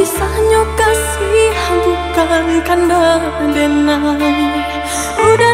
Pisahnya kasih bukan kandang denai. Udah